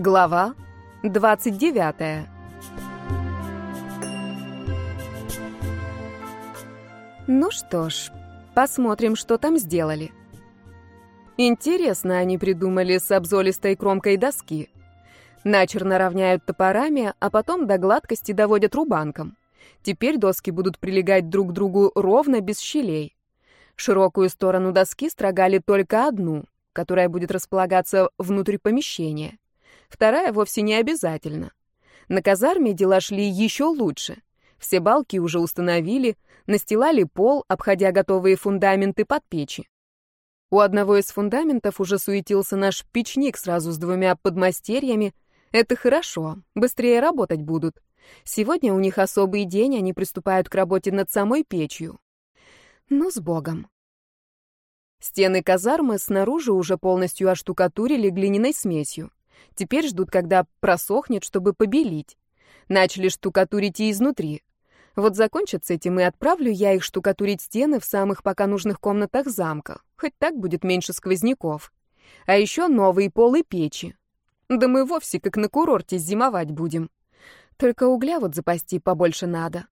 Глава 29 Ну что ж, посмотрим, что там сделали. Интересно они придумали с обзолистой кромкой доски. Начерно равняют топорами, а потом до гладкости доводят рубанком. Теперь доски будут прилегать друг к другу ровно, без щелей. Широкую сторону доски строгали только одну, которая будет располагаться внутри помещения. Вторая вовсе не обязательно. На казарме дела шли еще лучше. Все балки уже установили, настилали пол, обходя готовые фундаменты под печи. У одного из фундаментов уже суетился наш печник сразу с двумя подмастерьями. Это хорошо, быстрее работать будут. Сегодня у них особый день, они приступают к работе над самой печью. Ну, с Богом. Стены казармы снаружи уже полностью оштукатурили глиняной смесью. Теперь ждут, когда просохнет, чтобы побелить. Начали штукатурить и изнутри. Вот закончат с этим, и отправлю я их штукатурить стены в самых пока нужных комнатах замка. Хоть так будет меньше сквозняков. А еще новые полы печи. Да мы вовсе как на курорте зимовать будем. Только угля вот запасти побольше надо.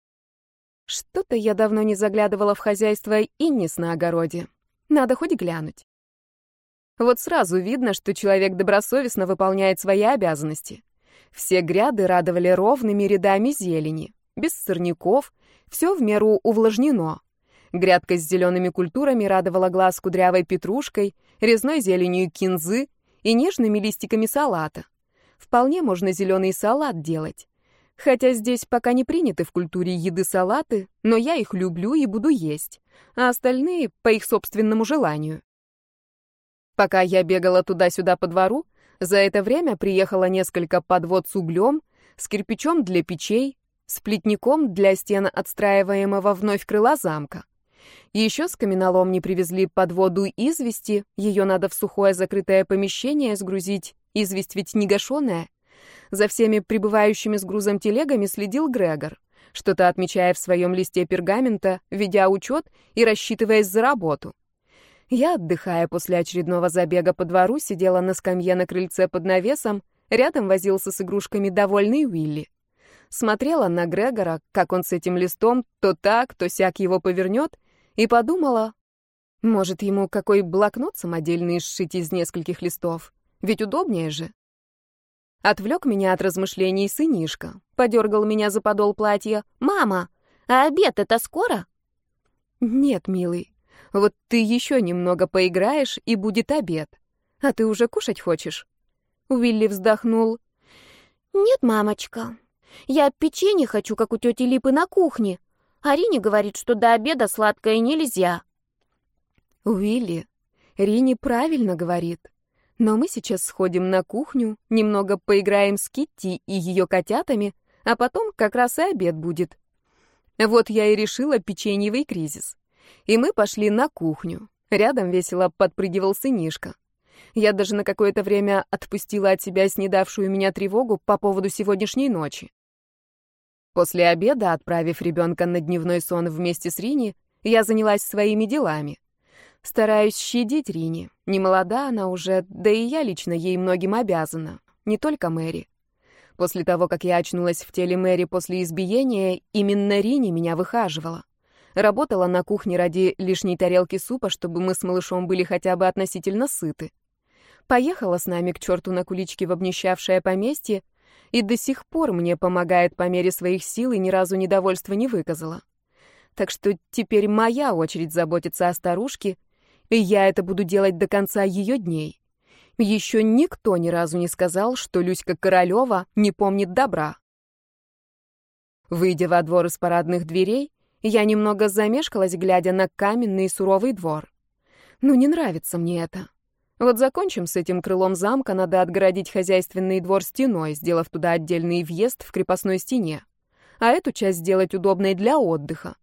Что-то я давно не заглядывала в хозяйство Иннис на огороде. Надо хоть глянуть. Вот сразу видно, что человек добросовестно выполняет свои обязанности. Все гряды радовали ровными рядами зелени, без сорняков, все в меру увлажнено. Грядка с зелеными культурами радовала глаз кудрявой петрушкой, резной зеленью кинзы и нежными листиками салата. Вполне можно зеленый салат делать. Хотя здесь пока не приняты в культуре еды салаты, но я их люблю и буду есть, а остальные — по их собственному желанию. Пока я бегала туда-сюда по двору, за это время приехало несколько подвод с углем, с кирпичом для печей, с плетником для стен отстраиваемого вновь крыла замка. Еще с каменоломни привезли подводу извести, ее надо в сухое закрытое помещение сгрузить, известь ведь не гашеная. За всеми прибывающими с грузом телегами следил Грегор, что-то отмечая в своем листе пергамента, ведя учет и рассчитываясь за работу. Я, отдыхая после очередного забега по двору, сидела на скамье на крыльце под навесом, рядом возился с игрушками довольный Уилли. Смотрела на Грегора, как он с этим листом то так, то сяк его повернет, и подумала, может, ему какой блокнот самодельный сшить из нескольких листов, ведь удобнее же. Отвлек меня от размышлений сынишка, подергал меня за подол платья. «Мама, а обед это скоро?» «Нет, милый, вот ты еще немного поиграешь, и будет обед. А ты уже кушать хочешь?» Уилли вздохнул. «Нет, мамочка. Я печенье хочу, как у тети Липы на кухне. Арине говорит, что до обеда сладкое нельзя». «Уилли, Рини правильно говорит. Но мы сейчас сходим на кухню, немного поиграем с Китти и ее котятами, а потом как раз и обед будет. Вот я и решила печеньевый кризис. И мы пошли на кухню. Рядом весело подпрыгивал сынишка. Я даже на какое-то время отпустила от себя снедавшую меня тревогу по поводу сегодняшней ночи. После обеда, отправив ребенка на дневной сон вместе с Рини, я занялась своими делами. Стараюсь щадить Рини. Не молода она уже, да и я лично ей многим обязана. Не только Мэри. После того, как я очнулась в теле Мэри после избиения, именно Рини меня выхаживала. Работала на кухне ради лишней тарелки супа, чтобы мы с малышом были хотя бы относительно сыты. Поехала с нами к черту на куличке в обнищавшее поместье, и до сих пор мне помогает по мере своих сил и ни разу недовольства не выказала. Так что теперь моя очередь заботиться о старушке, и я это буду делать до конца ее дней. Еще никто ни разу не сказал, что Люська Королева не помнит добра. Выйдя во двор из парадных дверей, я немного замешкалась, глядя на каменный суровый двор. Ну, не нравится мне это. Вот закончим с этим крылом замка, надо отгородить хозяйственный двор стеной, сделав туда отдельный въезд в крепостной стене. А эту часть сделать удобной для отдыха.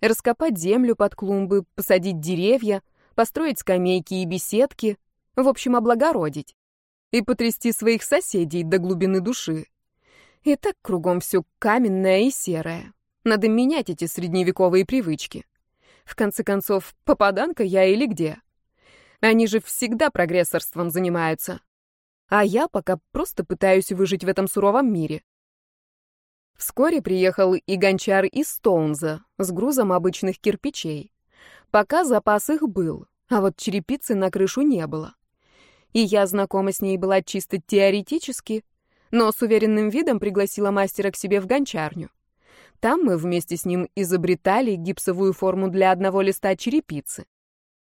Раскопать землю под клумбы, посадить деревья, построить скамейки и беседки, в общем, облагородить. И потрясти своих соседей до глубины души. И так кругом все каменное и серое. Надо менять эти средневековые привычки. В конце концов, попаданка я или где? Они же всегда прогрессорством занимаются. А я пока просто пытаюсь выжить в этом суровом мире. Вскоре приехал и гончар из Стоунза с грузом обычных кирпичей. Пока запас их был, а вот черепицы на крышу не было. И я знакома с ней была чисто теоретически, но с уверенным видом пригласила мастера к себе в гончарню. Там мы вместе с ним изобретали гипсовую форму для одного листа черепицы.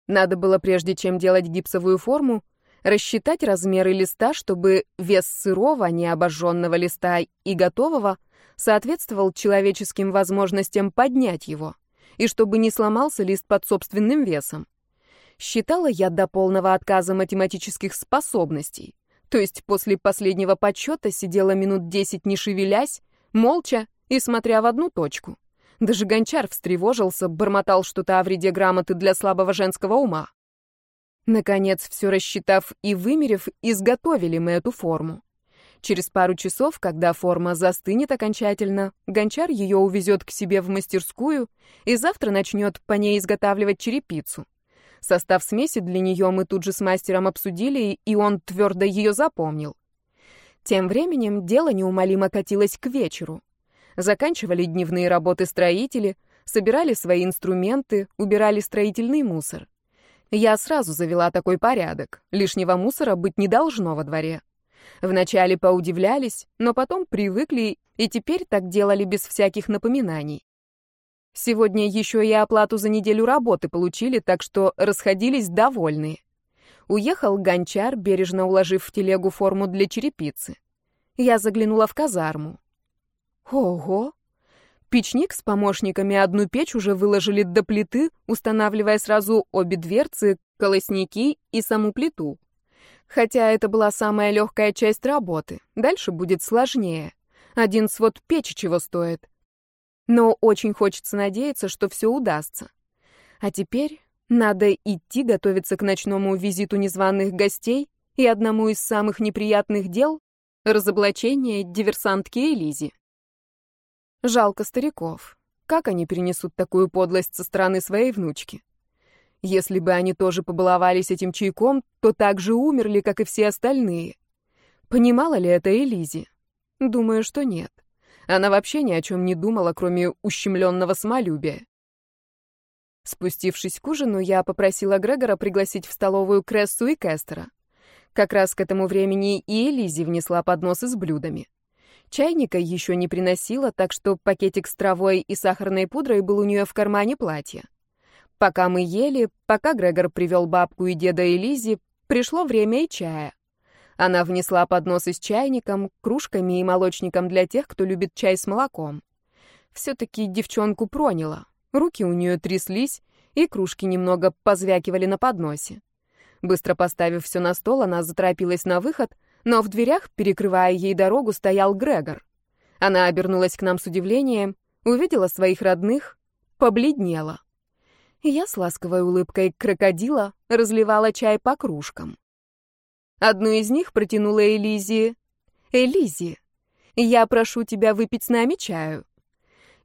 Надо было, прежде чем делать гипсовую форму, рассчитать размеры листа, чтобы вес сырого, необожженного листа и готового соответствовал человеческим возможностям поднять его, и чтобы не сломался лист под собственным весом. Считала я до полного отказа математических способностей, то есть после последнего подсчета сидела минут десять не шевелясь, молча и смотря в одну точку. Даже гончар встревожился, бормотал что-то о вреде грамоты для слабого женского ума. Наконец, все рассчитав и вымерев, изготовили мы эту форму. Через пару часов, когда форма застынет окончательно, гончар ее увезет к себе в мастерскую и завтра начнет по ней изготавливать черепицу. Состав смеси для нее мы тут же с мастером обсудили, и он твердо ее запомнил. Тем временем дело неумолимо катилось к вечеру. Заканчивали дневные работы строители, собирали свои инструменты, убирали строительный мусор. Я сразу завела такой порядок. Лишнего мусора быть не должно во дворе. Вначале поудивлялись, но потом привыкли и теперь так делали без всяких напоминаний. Сегодня еще и оплату за неделю работы получили, так что расходились довольные. Уехал гончар, бережно уложив в телегу форму для черепицы. Я заглянула в казарму. Ого! Печник с помощниками одну печь уже выложили до плиты, устанавливая сразу обе дверцы, колосники и саму плиту. Хотя это была самая легкая часть работы. Дальше будет сложнее. Один свод печи чего стоит. Но очень хочется надеяться, что все удастся. А теперь надо идти готовиться к ночному визиту незваных гостей и одному из самых неприятных дел — разоблачение диверсантки Элизи. Жалко стариков. Как они перенесут такую подлость со стороны своей внучки? Если бы они тоже побаловались этим чайком, то так же умерли, как и все остальные. Понимала ли это Элизи? Думаю, что нет. Она вообще ни о чем не думала, кроме ущемленного самолюбия. Спустившись к ужину, я попросила Грегора пригласить в столовую Крессу и Кестера. Как раз к этому времени и Элизи внесла подносы с блюдами. Чайника еще не приносила, так что пакетик с травой и сахарной пудрой был у нее в кармане платья. Пока мы ели, пока Грегор привел бабку и деда Элизи, пришло время и чая. Она внесла подносы с чайником, кружками и молочником для тех, кто любит чай с молоком. Все-таки девчонку проняло. Руки у нее тряслись, и кружки немного позвякивали на подносе. Быстро поставив все на стол, она заторопилась на выход — но в дверях, перекрывая ей дорогу, стоял Грегор. Она обернулась к нам с удивлением, увидела своих родных, побледнела. Я с ласковой улыбкой крокодила разливала чай по кружкам. Одну из них протянула Элизи. «Элизи, я прошу тебя выпить с нами чаю».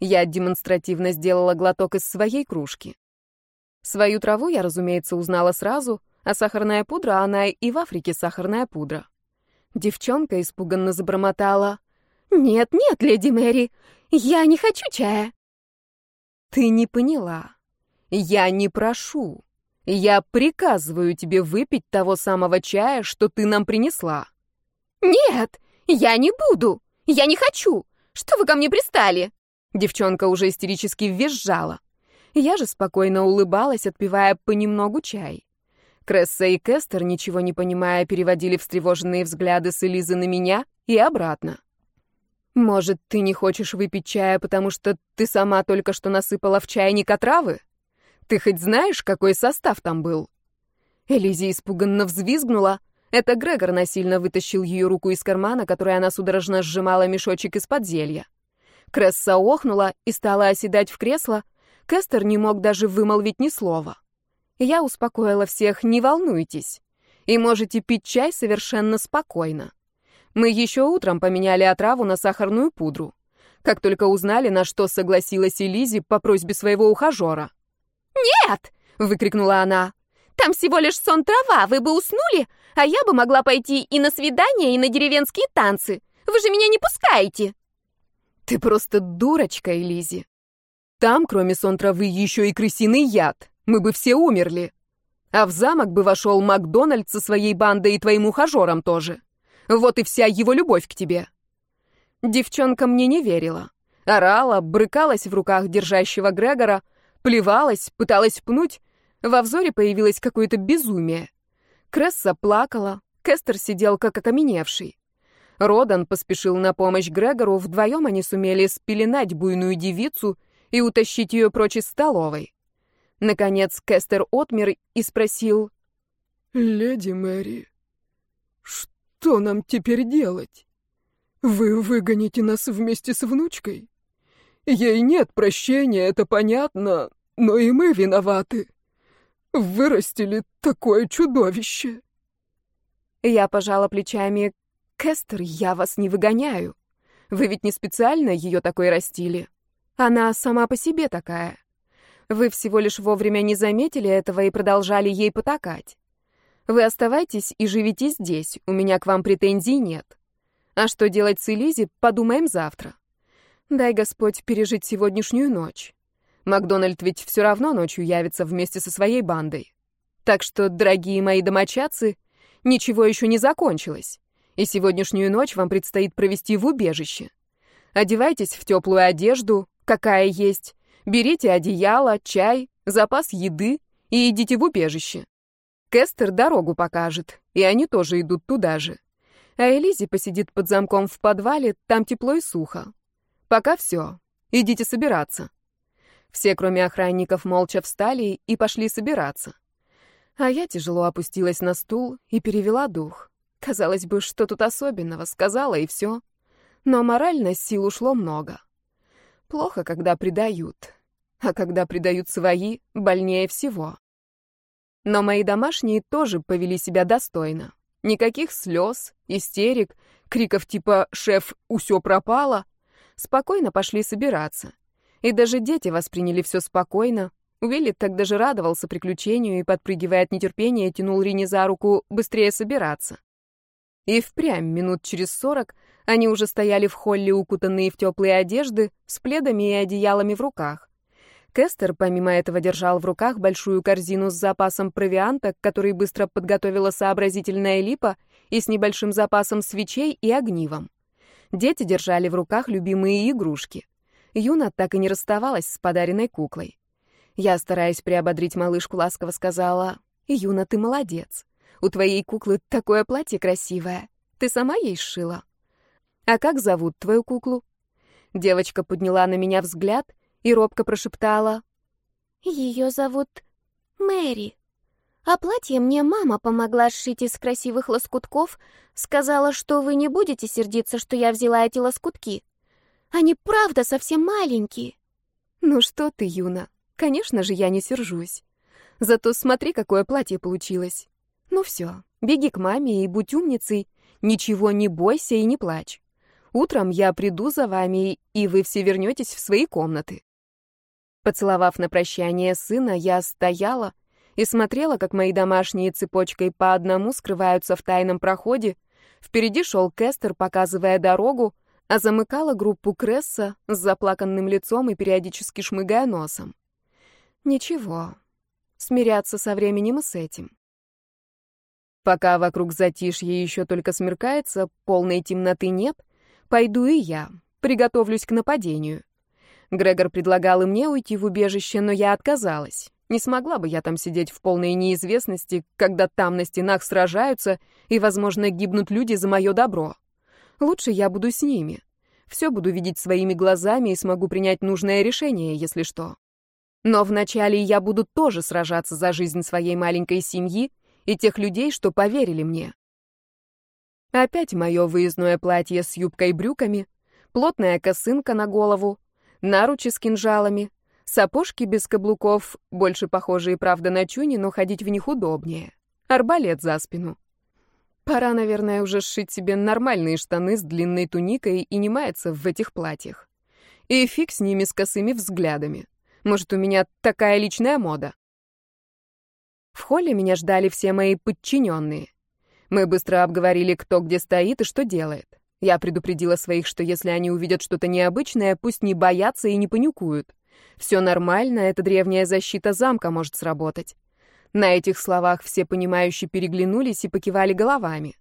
Я демонстративно сделала глоток из своей кружки. Свою траву я, разумеется, узнала сразу, а сахарная пудра, она и в Африке сахарная пудра. Девчонка испуганно забормотала. «Нет, нет, леди Мэри, я не хочу чая». «Ты не поняла. Я не прошу. Я приказываю тебе выпить того самого чая, что ты нам принесла». «Нет, я не буду. Я не хочу. Что вы ко мне пристали?» Девчонка уже истерически визжала. Я же спокойно улыбалась, отпивая понемногу чай. Кресса и Кестер, ничего не понимая, переводили встревоженные взгляды с Элизы на меня и обратно. «Может, ты не хочешь выпить чая, потому что ты сама только что насыпала в чайник отравы? Ты хоть знаешь, какой состав там был?» Элизи испуганно взвизгнула. Это Грегор насильно вытащил ее руку из кармана, которой она судорожно сжимала мешочек из-под зелья. Кресса охнула и стала оседать в кресло. Кестер не мог даже вымолвить ни слова. Я успокоила всех, не волнуйтесь. И можете пить чай совершенно спокойно. Мы еще утром поменяли отраву на сахарную пудру. Как только узнали, на что согласилась Элизи по просьбе своего ухажера. «Нет!» — выкрикнула она. «Там всего лишь сон трава, вы бы уснули, А я бы могла пойти и на свидание, и на деревенские танцы. Вы же меня не пускаете!» «Ты просто дурочка, Элизи. Там, кроме сон травы, еще и крысиный яд. Мы бы все умерли. А в замок бы вошел Макдональд со своей бандой и твоим ухажером тоже. Вот и вся его любовь к тебе». Девчонка мне не верила. Орала, брыкалась в руках держащего Грегора, плевалась, пыталась пнуть. Во взоре появилось какое-то безумие. Кресса плакала, Кестер сидел как окаменевший. Родан поспешил на помощь Грегору, вдвоем они сумели спеленать буйную девицу и утащить ее прочь из столовой. Наконец Кестер отмер и спросил, «Леди Мэри, что нам теперь делать? Вы выгоните нас вместе с внучкой? Ей нет прощения, это понятно, но и мы виноваты. Вырастили такое чудовище». Я пожала плечами. «Кестер, я вас не выгоняю. Вы ведь не специально ее такой растили. Она сама по себе такая. Вы всего лишь вовремя не заметили этого и продолжали ей потакать. Вы оставайтесь и живите здесь, у меня к вам претензий нет. А что делать с Элизи, подумаем завтра. Дай Господь пережить сегодняшнюю ночь. Макдональд ведь все равно ночью явится вместе со своей бандой. Так что, дорогие мои домочадцы, ничего еще не закончилось, и сегодняшнюю ночь вам предстоит провести в убежище. Одевайтесь в теплую одежду, какая есть, берите одеяло, чай, запас еды и идите в убежище. Кестер дорогу покажет, и они тоже идут туда же. А Элизи посидит под замком в подвале, там тепло и сухо. Пока все. Идите собираться. Все, кроме охранников, молча встали и пошли собираться. А я тяжело опустилась на стул и перевела дух. Казалось бы, что тут особенного, сказала и все. Но морально сил ушло много. Плохо, когда предают. А когда предают свои, больнее всего. Но мои домашние тоже повели себя достойно. Никаких слез, истерик, криков типа «Шеф, усё пропало!» Спокойно пошли собираться. И даже дети восприняли все спокойно. Уилли так даже радовался приключению и, подпрыгивая от нетерпения, тянул Рини за руку быстрее собираться. И впрямь минут через сорок они уже стояли в холле, укутанные в теплые одежды, с пледами и одеялами в руках. Кестер, помимо этого, держал в руках большую корзину с запасом провианта, который быстро подготовила сообразительная липа, и с небольшим запасом свечей и огнивом. Дети держали в руках любимые игрушки. Юна так и не расставалась с подаренной куклой. Я, стараясь приободрить малышку, ласково сказала, «Юна, ты молодец. У твоей куклы такое платье красивое. Ты сама ей сшила?» «А как зовут твою куклу?» Девочка подняла на меня взгляд — и робко прошептала. «Ее зовут Мэри. А платье мне мама помогла сшить из красивых лоскутков, сказала, что вы не будете сердиться, что я взяла эти лоскутки. Они правда совсем маленькие». «Ну что ты, Юна, конечно же я не сержусь. Зато смотри, какое платье получилось. Ну все, беги к маме и будь умницей, ничего не бойся и не плачь. Утром я приду за вами, и вы все вернетесь в свои комнаты. Поцеловав на прощание сына, я стояла и смотрела, как мои домашние цепочкой по одному скрываются в тайном проходе. Впереди шел Кестер, показывая дорогу, а замыкала группу Кресса с заплаканным лицом и периодически шмыгая носом. Ничего, смиряться со временем и с этим. Пока вокруг затишье еще только смеркается, полной темноты нет, пойду и я, приготовлюсь к нападению. Грегор предлагал и мне уйти в убежище, но я отказалась. Не смогла бы я там сидеть в полной неизвестности, когда там на стенах сражаются и, возможно, гибнут люди за мое добро. Лучше я буду с ними. Все буду видеть своими глазами и смогу принять нужное решение, если что. Но вначале я буду тоже сражаться за жизнь своей маленькой семьи и тех людей, что поверили мне. Опять мое выездное платье с юбкой-брюками, плотная косынка на голову, наручи с кинжалами, сапожки без каблуков, больше похожие, правда, на чуни, но ходить в них удобнее, арбалет за спину. Пора, наверное, уже сшить себе нормальные штаны с длинной туникой и не маяться в этих платьях. И фиг с ними с косыми взглядами. Может, у меня такая личная мода. В холле меня ждали все мои подчиненные. Мы быстро обговорили, кто где стоит и что делает. Я предупредила своих, что если они увидят что-то необычное, пусть не боятся и не паникуют. Все нормально, эта древняя защита замка может сработать. На этих словах все понимающие переглянулись и покивали головами.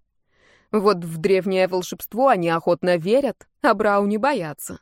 Вот в древнее волшебство они охотно верят, а Брау не боятся.